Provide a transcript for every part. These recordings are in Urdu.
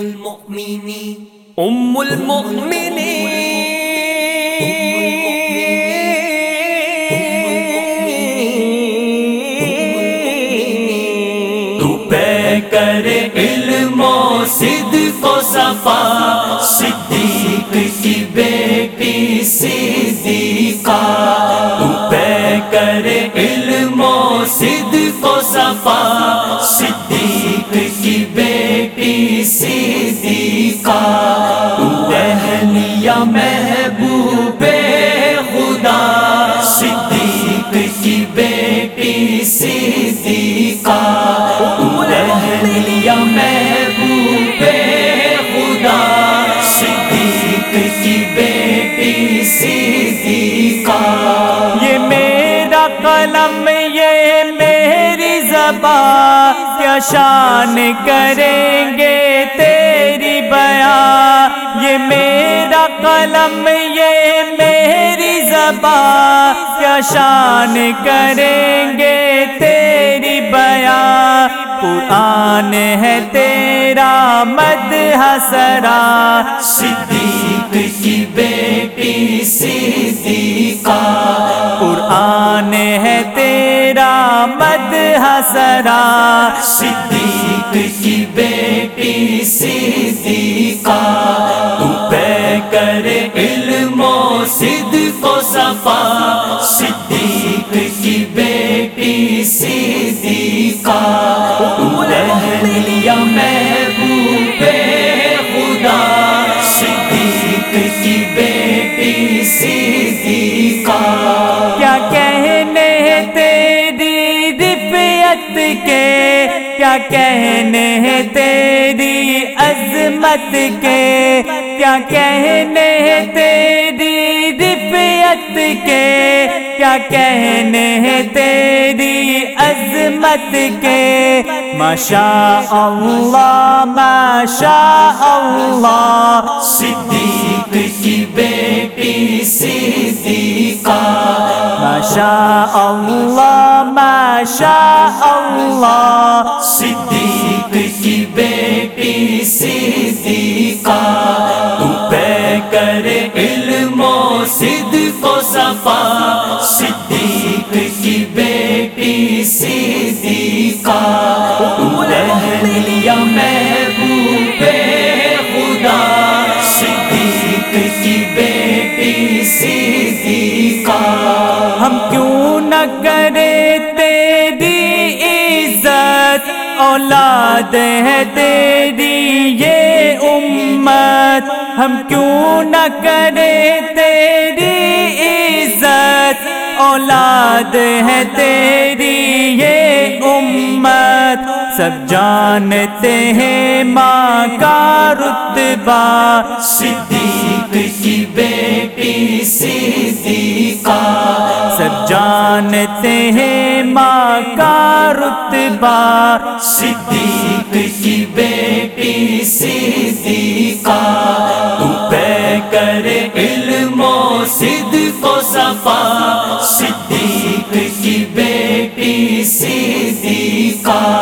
المؤمنين ام المؤمنین تو پہ کر علم و صدق و صفا کیا شان کریں گے تیری بیان یہ میرا قلم، یہ میری زبان۔ کیا شان کریں گے تیری بیان قرآن ہے تیرا مد حسرا صدیق حسرا صدیق کی بیٹی صدیقہ تو پہ کر علم و صدق و صفا۔ رفیت کے کیا کہنے ہیں تیری عظمت کے؟ کیا کہنے ہیں تیری رفیت کے؟ کیا کہنے ہیں تیری عظمت کے؟ ماشاء اللہ ماشاء اللہ۔ صدیق کی بیٹی صدیقہ۔ ماشاء اللہ ماشاء اللہ. صدیق کی بیٹی صدیقہ تو پہ کر علم و صدق و صفا. صدیق کی بیٹی صدیقہ تو اہلیہ محبوب خدا. صدیق کی بیٹی صدیقہ ہم کیوں نہ کرے اولاد ہے تیری، یہ امت، ہم کیوں نہ کرے تیری عزت؟ اولاد ہے تیری، یہ امت۔ سب جانتے ہیں ماں کا رتبہ، صدیق رتبہ صدیق کی بیٹی، صدیقہ۔ تو پہ کر علم و صدق و صفا۔ صدیق کی بیٹی، صدیقہ۔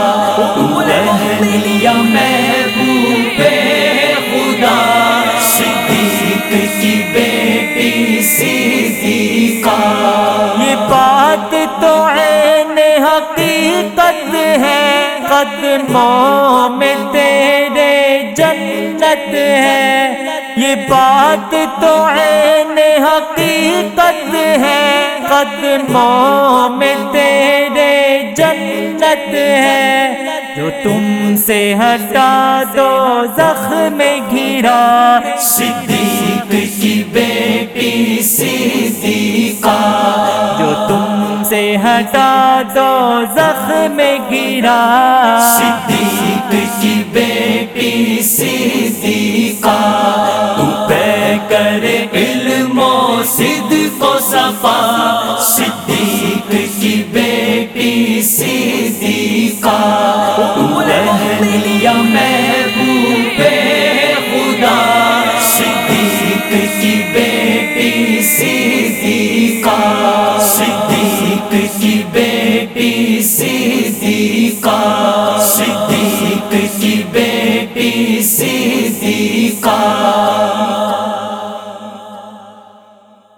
قدموں میں تیرے جنت ہے۔ یہ بات تو عین حقیقت ہے۔ قدموں میں تیرے جنت ہے۔ جو تم سے ہٹا دو، زخم گھرا۔ صدیق کی بیٹی صدیقہ۔ جو تم سے ہٹا دو، زخم گرا بیٹی صدیقہ تو پہ کر علم و صدق و صفا۔ صدیق کی بیٹی صدیقہ تو اہلیہ محبوب خدا۔ صدیق کی بیٹی صدیقہ صدیق کی بیٹی صدیقہ صدیق کی بیٹی بیٹی صدیقہ